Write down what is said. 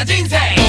a ginseng.